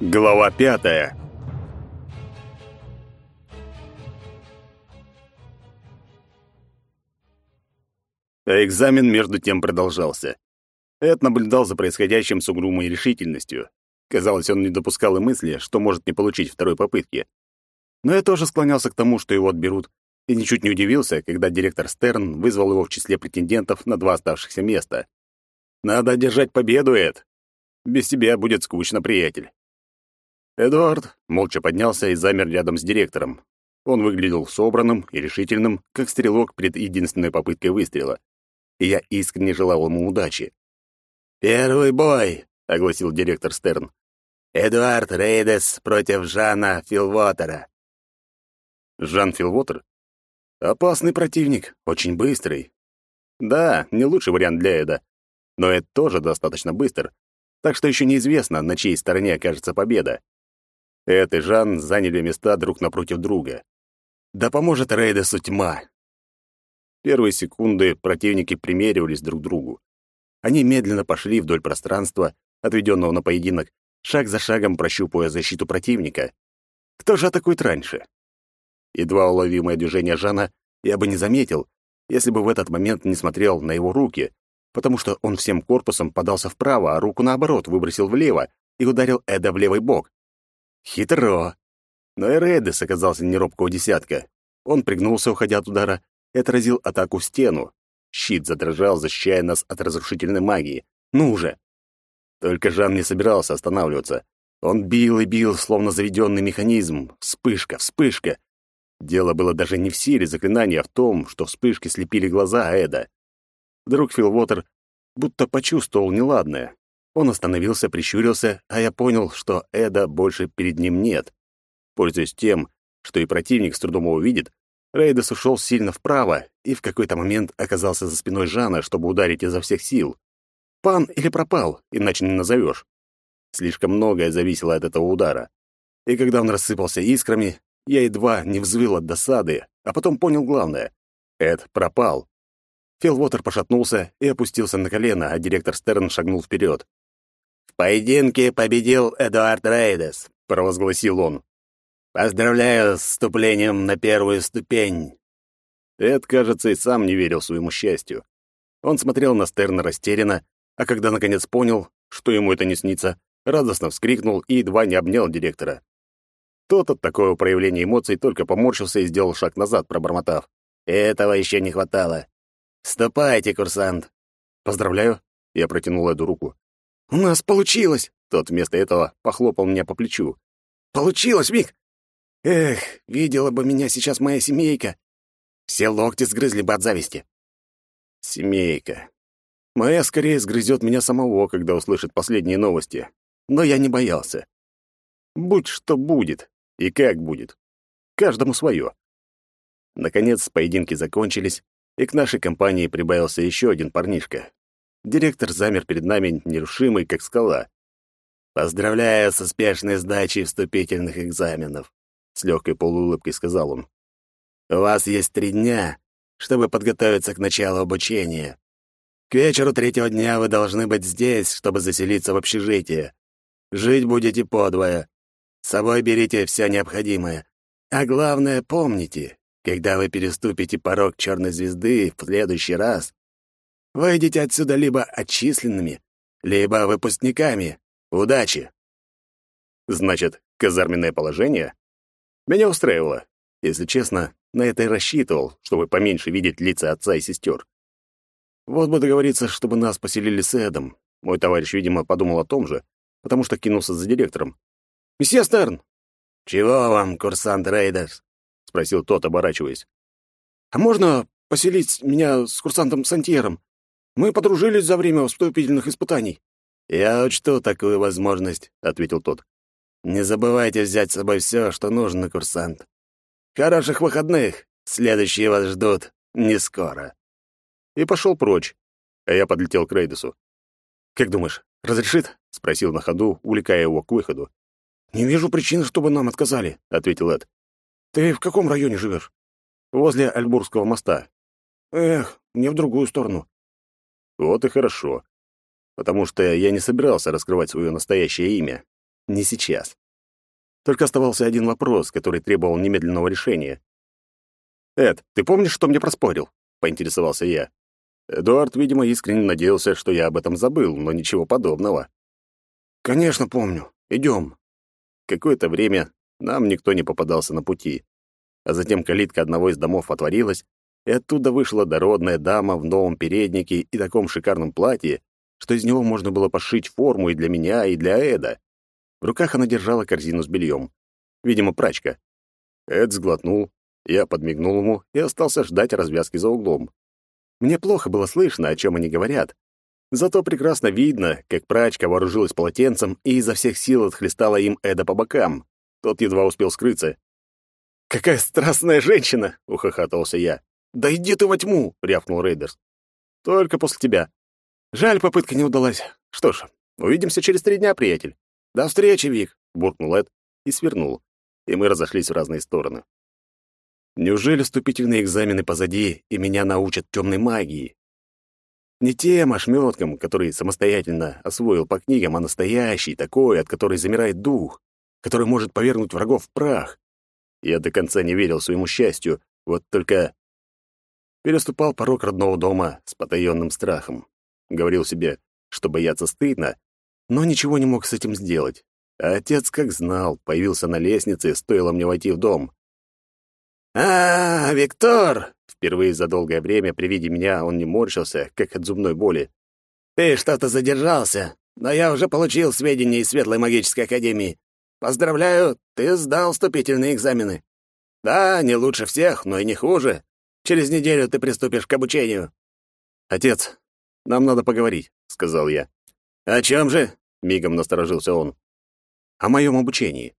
Глава пятая. А экзамен между тем продолжался. Эд наблюдал за происходящим с угрюмой решительностью. Казалось, он не допускал и мысли, что может не получить второй попытки. Но я тоже склонялся к тому, что его отберут, и ничуть не удивился, когда директор Стерн вызвал его в числе претендентов на два оставшихся места. «Надо одержать победу, Эд. Без тебя будет скучно, приятель». Эдуард молча поднялся и замер рядом с директором. Он выглядел собранным и решительным, как стрелок перед единственной попыткой выстрела. И я искренне желал ему удачи. «Первый бой!» — огласил директор Стерн. «Эдуард Рейдес против Жана Филвотера». Жан Филвотер? Опасный противник, очень быстрый. Да, не лучший вариант для Эда, но Эд тоже достаточно быстр, так что еще неизвестно, на чьей стороне окажется победа. Эд и Жан заняли места друг напротив друга. Да поможет Рейдесу тьма. Первые секунды противники примеривались друг к другу. Они медленно пошли вдоль пространства, отведенного на поединок, шаг за шагом прощупывая защиту противника. Кто же атакует раньше? Едва уловимое движение Жана я бы не заметил, если бы в этот момент не смотрел на его руки, потому что он всем корпусом подался вправо, а руку наоборот выбросил влево и ударил Эда в левый бок. Хитро. Но и Рейдес оказался неробкого десятка. Он пригнулся, уходя от удара, и отразил атаку в стену. Щит задрожал, защищая нас от разрушительной магии. Ну уже! Только Жан не собирался останавливаться. Он бил и бил, словно заведенный механизм. Вспышка, вспышка. Дело было даже не в силе заклинания, а в том, что вспышки слепили глаза Эда. Вдруг Филвотер будто почувствовал неладное. Он остановился, прищурился, а я понял, что Эда больше перед ним нет. Пользуясь тем, что и противник с трудом его видит, Рейдес ушел сильно вправо и в какой-то момент оказался за спиной Жана, чтобы ударить изо всех сил. Пан или пропал, иначе не назовешь. Слишком многое зависело от этого удара. И когда он рассыпался искрами, я едва не взвыл от досады, а потом понял главное. Эд пропал. Филвотер пошатнулся и опустился на колено, а директор Стерн шагнул вперед. «В поединке победил Эдуард Рейдес», — провозгласил он. «Поздравляю с вступлением на первую ступень». Эд, кажется, и сам не верил своему счастью. Он смотрел на Стерна растерянно, а когда наконец понял, что ему это не снится, радостно вскрикнул и едва не обнял директора. Тот от такого проявления эмоций только поморщился и сделал шаг назад, пробормотав. «Этого еще не хватало. Ступайте, курсант». «Поздравляю», — я протянул Эду руку. «У нас получилось!» — тот вместо этого похлопал меня по плечу. «Получилось, Мик! Эх, видела бы меня сейчас моя семейка. Все локти сгрызли бы от зависти». «Семейка. Моя скорее сгрызет меня самого, когда услышит последние новости. Но я не боялся. Будь что будет. И как будет? Каждому свое. Наконец, поединки закончились, и к нашей компании прибавился еще один парнишка. Директор замер перед нами, нерушимый, как скала. «Поздравляю с успешной сдачей вступительных экзаменов», — с легкой полуулыбкой сказал он. «У вас есть три дня, чтобы подготовиться к началу обучения. К вечеру третьего дня вы должны быть здесь, чтобы заселиться в общежитие. Жить будете подвое. С собой берите все необходимое. А главное, помните, когда вы переступите порог черной звезды в следующий раз, выйдете отсюда либо отчисленными, либо выпускниками. Удачи! Значит, казарменное положение? Меня устраивало. Если честно, на это и рассчитывал, чтобы поменьше видеть лица отца и сестер. Вот бы договориться, чтобы нас поселили с Эдом. Мой товарищ, видимо, подумал о том же, потому что кинулся за директором. «Месье Стерн!» «Чего вам, курсант Рейдерс?» — спросил тот, оборачиваясь. «А можно поселить меня с курсантом Сантьером? Мы подружились за время вступительных испытаний». «Я учту такую возможность», — ответил тот. «Не забывайте взять с собой все, что нужно, курсант. Хороших выходных! Следующие вас ждут не скоро». И пошел прочь, а я подлетел к Рейдесу. «Как думаешь, разрешит?» — спросил на ходу, увлекая его к выходу. «Не вижу причин, чтобы нам отказали», — ответил Эд. «Ты в каком районе живешь?» «Возле Альбургского моста». «Эх, мне в другую сторону». «Вот и хорошо. Потому что я не собирался раскрывать свое настоящее имя. не сейчас. Только оставался один вопрос, который требовал немедленного решения. «Эд, ты помнишь, что мне проспорил?» — поинтересовался я. Эдуард, видимо, искренне надеялся, что я об этом забыл, но ничего подобного. «Конечно помню. Идем». Какое-то время нам никто не попадался на пути. А затем калитка одного из домов отворилась, и оттуда вышла дородная дама в новом переднике и таком шикарном платье, что из него можно было пошить форму и для меня, и для Эда. В руках она держала корзину с бельем. Видимо, прачка. Эд сглотнул, я подмигнул ему и остался ждать развязки за углом. Мне плохо было слышно, о чем они говорят. Зато прекрасно видно, как прачка вооружилась полотенцем и изо всех сил отхлестала им Эда по бокам. Тот едва успел скрыться. «Какая страстная женщина!» — ухахатывался я. «Да иди ты во тьму!» — рявкнул Рейдерс. «Только после тебя. Жаль, попытка не удалась. Что ж, увидимся через три дня, приятель. До встречи, Вик!» — буркнул Эд и свернул, и мы разошлись в разные стороны. Неужели вступительные экзамены позади, и меня научат темной магии? Не тем ошметкам, который самостоятельно освоил по книгам, а настоящий, такой, от которой замирает дух, который может повергнуть врагов в прах. Я до конца не верил своему счастью, вот только переступал порог родного дома с потаенным страхом. Говорил себе, что бояться стыдно, но ничего не мог с этим сделать. А отец, как знал, появился на лестнице, стоило мне войти в дом. «А, Виктор!» Впервые за долгое время при виде меня он не морщился, как от зубной боли. «Ты что-то задержался, но я уже получил сведения из Светлой магической академии. Поздравляю, ты сдал вступительные экзамены. Да, не лучше всех, но и не хуже. Через неделю ты приступишь к обучению». «Отец, нам надо поговорить», — сказал я. «О чем же?» — мигом насторожился он. «О моем обучении.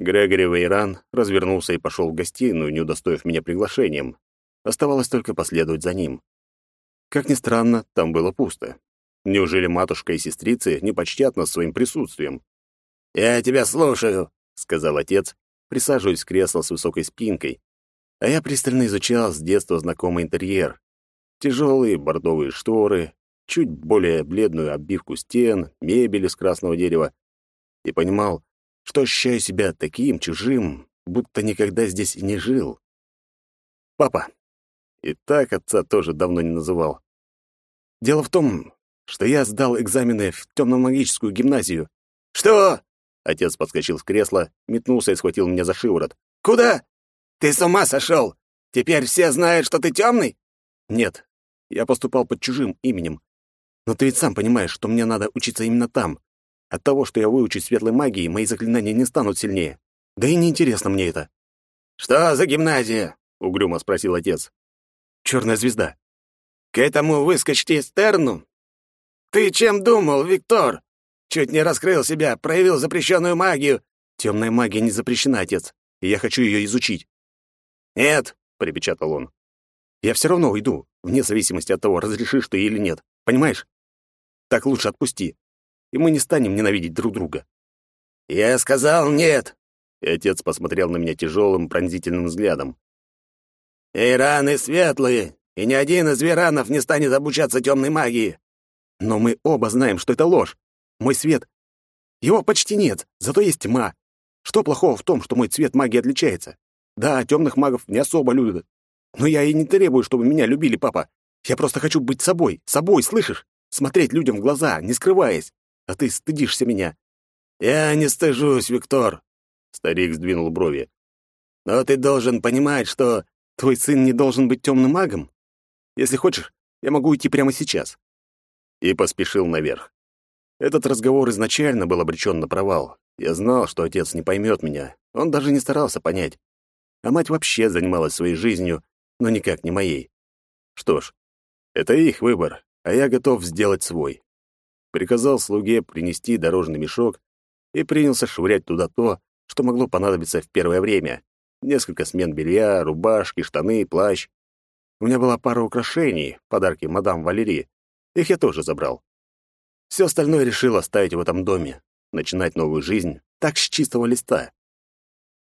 Грегори Вейран развернулся и пошел в гостиную, не удостоив меня приглашением. Оставалось только последовать за ним. Как ни странно, там было пусто. Неужели матушка и сестрицы не почтят нас своим присутствием? «Я тебя слушаю», — сказал отец, присаживаясь в кресло с высокой спинкой. А я пристально изучал с детства знакомый интерьер. Тяжелые бордовые шторы, чуть более бледную обивку стен, мебель из красного дерева. И понимал, что ощущаю себя таким чужим, будто никогда здесь и не жил. Папа. И так отца тоже давно не называл. Дело в том, что я сдал экзамены в темно-магическую гимназию. Что? Отец подскочил с кресла, метнулся и схватил меня за шиворот. Куда? Ты с ума сошел? Теперь все знают, что ты темный? Нет, я поступал под чужим именем. Но ты ведь сам понимаешь, что мне надо учиться именно там, от того, что я выучусь светлой магии, мои заклинания не станут сильнее. Да и неинтересно мне это. «Что за гимназия?» — угрюмо спросил отец. «Черная звезда». «К этому выскочке Стерну? Ты чем думал, Виктор? Чуть не раскрыл себя, проявил запрещенную магию». «Темная магия не запрещена, отец, и я хочу ее изучить». «Нет», — припечатал он. «Я все равно уйду, вне зависимости от того, разрешишь ты или нет. Понимаешь? Так лучше отпусти и мы не станем ненавидеть друг друга. Я сказал нет. И отец посмотрел на меня тяжелым, пронзительным взглядом. Ираны светлые, и ни один из веранов не станет обучаться темной магии. Но мы оба знаем, что это ложь. Мой свет... Его почти нет, зато есть тьма. Что плохого в том, что мой цвет магии отличается? Да, темных магов не особо любят. Но я и не требую, чтобы меня любили, папа. Я просто хочу быть собой, собой, слышишь? Смотреть людям в глаза, не скрываясь а ты стыдишься меня». «Я не стыжусь, Виктор», — старик сдвинул брови. «Но ты должен понимать, что твой сын не должен быть темным магом. Если хочешь, я могу идти прямо сейчас». И поспешил наверх. Этот разговор изначально был обречен на провал. Я знал, что отец не поймет меня. Он даже не старался понять. А мать вообще занималась своей жизнью, но никак не моей. Что ж, это их выбор, а я готов сделать свой приказал слуге принести дорожный мешок и принялся швырять туда то, что могло понадобиться в первое время. Несколько смен белья, рубашки, штаны, плащ. У меня была пара украшений, подарки мадам Валерии. Их я тоже забрал. Все остальное решил оставить в этом доме, начинать новую жизнь так с чистого листа.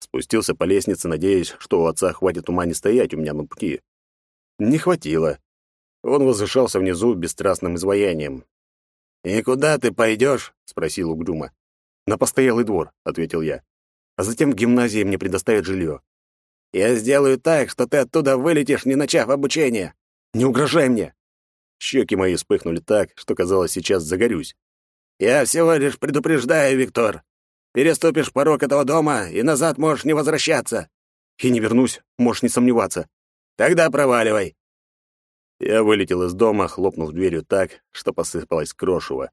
Спустился по лестнице, надеясь, что у отца хватит ума не стоять у меня на пути. Не хватило. Он возвышался внизу бесстрастным изваянием, «И куда ты пойдешь?» — спросил угрюмо. «На постоялый двор», — ответил я. «А затем в гимназии мне предоставят жилье». «Я сделаю так, что ты оттуда вылетишь, не начав обучение». «Не угрожай мне!» Щеки мои вспыхнули так, что, казалось, сейчас загорюсь. «Я всего лишь предупреждаю, Виктор. Переступишь порог этого дома, и назад можешь не возвращаться». «И не вернусь, можешь не сомневаться». «Тогда проваливай». Я вылетел из дома, хлопнув дверью так, что посыпалось крошево.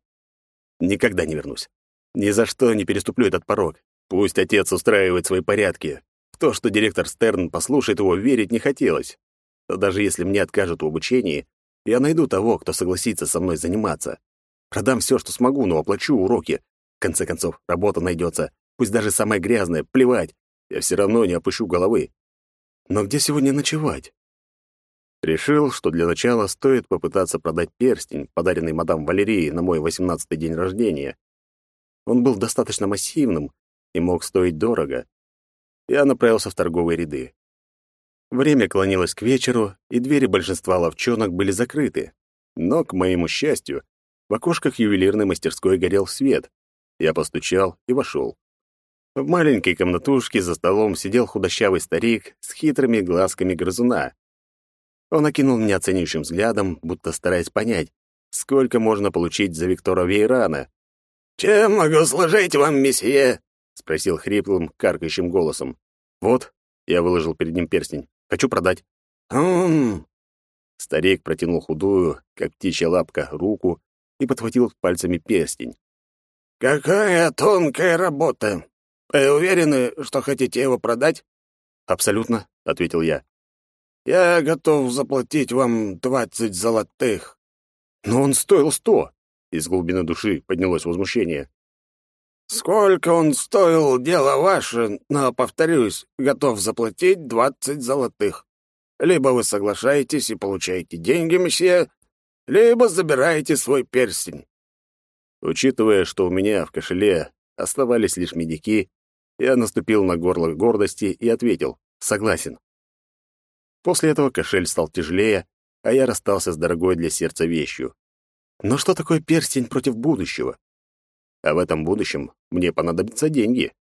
Никогда не вернусь. Ни за что не переступлю этот порог. Пусть отец устраивает свои порядки. В то, что директор Стерн послушает его, верить не хотелось. Но даже если мне откажут в обучении, я найду того, кто согласится со мной заниматься. Продам все, что смогу, но оплачу уроки. В конце концов, работа найдется. Пусть даже самая грязная, плевать. Я все равно не опущу головы. Но где сегодня ночевать? Решил, что для начала стоит попытаться продать перстень, подаренный мадам Валерии на мой восемнадцатый день рождения. Он был достаточно массивным и мог стоить дорого. Я направился в торговые ряды. Время клонилось к вечеру, и двери большинства ловчонок были закрыты. Но, к моему счастью, в окошках ювелирной мастерской горел свет. Я постучал и вошел. В маленькой комнатушке за столом сидел худощавый старик с хитрыми глазками грызуна. Он окинул меня оценивающим взглядом, будто стараясь понять, сколько можно получить за Виктора Вейрана. «Чем могу служить вам, месье?» — спросил хриплым, каркающим голосом. «Вот», — я выложил перед ним перстень, — «хочу продать». «М-м-м». Старик протянул худую, как птичья лапка, руку и подхватил пальцами перстень. «Какая тонкая работа! Вы уверены, что хотите его продать?» «Абсолютно», — ответил я. «Я готов заплатить вам двадцать золотых». «Но он стоил сто!» — из глубины души поднялось возмущение. «Сколько он стоил, дело ваше, но, повторюсь, готов заплатить двадцать золотых. Либо вы соглашаетесь и получаете деньги, месье, либо забираете свой перстень». Учитывая, что у меня в кошеле оставались лишь медики, я наступил на горло гордости и ответил «согласен». После этого кошель стал тяжелее, а я расстался с дорогой для сердца вещью. Но что такое перстень против будущего? А в этом будущем мне понадобятся деньги.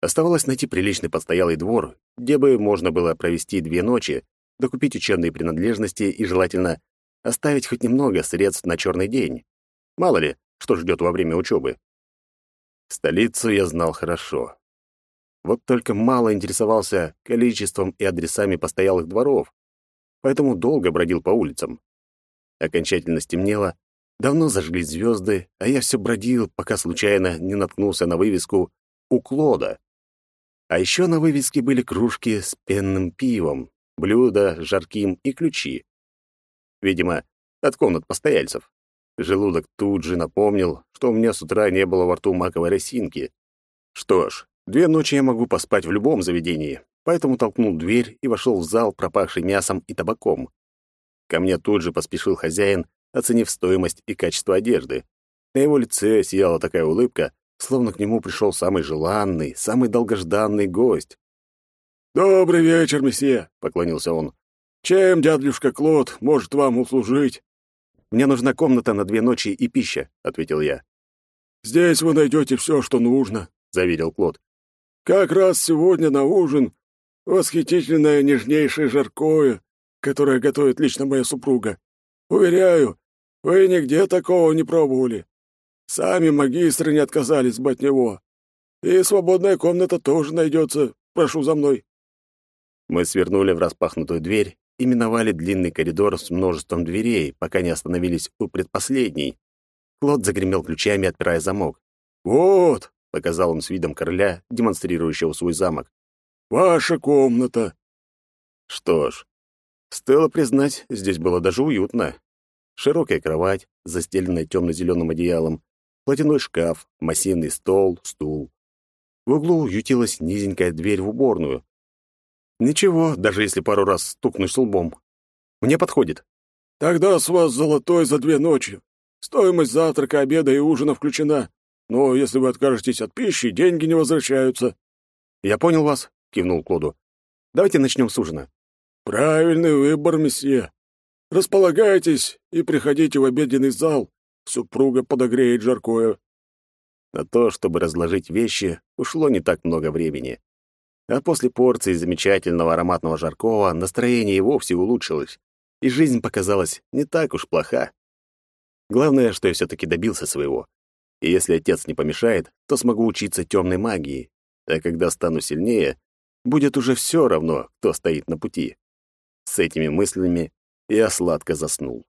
Оставалось найти приличный постоялый двор, где бы можно было провести две ночи, докупить учебные принадлежности и, желательно, оставить хоть немного средств на черный день. Мало ли, что ждет во время учебы. Столицу я знал хорошо. Вот только мало интересовался количеством и адресами постоялых дворов, поэтому долго бродил по улицам. Окончательно стемнело, давно зажглись звезды, а я все бродил, пока случайно не наткнулся на вывеску «У Клода». А еще на вывеске были кружки с пенным пивом, блюда с жарким и ключи. Видимо, от комнат постояльцев. Желудок тут же напомнил, что у меня с утра не было во рту маковой росинки. Что ж, две ночи я могу поспать в любом заведении, поэтому толкнул дверь и вошел в зал, пропахший мясом и табаком. Ко мне тут же поспешил хозяин, оценив стоимость и качество одежды. На его лице сияла такая улыбка, словно к нему пришел самый желанный, самый долгожданный гость. «Добрый вечер, месье», — поклонился он. «Чем дядюшка Клод может вам услужить?» «Мне нужна комната на две ночи и пища», — ответил я. «Здесь вы найдете все, что нужно», — заверил Клод. «Как раз сегодня на ужин восхитительное нежнейшее жаркое, которое готовит лично моя супруга. Уверяю, вы нигде такого не пробовали. Сами магистры не отказались бы от него. И свободная комната тоже найдется. Прошу за мной». Мы свернули в распахнутую дверь и миновали длинный коридор с множеством дверей, пока не остановились у предпоследней. Клод загремел ключами, отпирая замок. «Вот», — показал он с видом короля, демонстрирующего свой замок. «Ваша комната». Что ж, стоило признать, здесь было даже уютно. Широкая кровать, застеленная темно-зеленым одеялом, платяной шкаф, массивный стол, стул. В углу ютилась низенькая дверь в уборную, Ничего, даже если пару раз стукнусь лбом. Мне подходит. Тогда с вас золотой за две ночи. Стоимость завтрака, обеда и ужина включена. Но если вы откажетесь от пищи, деньги не возвращаются. Я понял вас, кивнул Клоду. Давайте начнем с ужина. Правильный выбор, месье. Располагайтесь и приходите в обеденный зал. Супруга подогреет жаркое. На то, чтобы разложить вещи, ушло не так много времени. А после порции замечательного ароматного жаркого настроение и вовсе улучшилось, и жизнь показалась не так уж плоха. Главное, что я все таки добился своего. И если отец не помешает, то смогу учиться темной магии, а когда стану сильнее, будет уже все равно, кто стоит на пути. С этими мыслями я сладко заснул.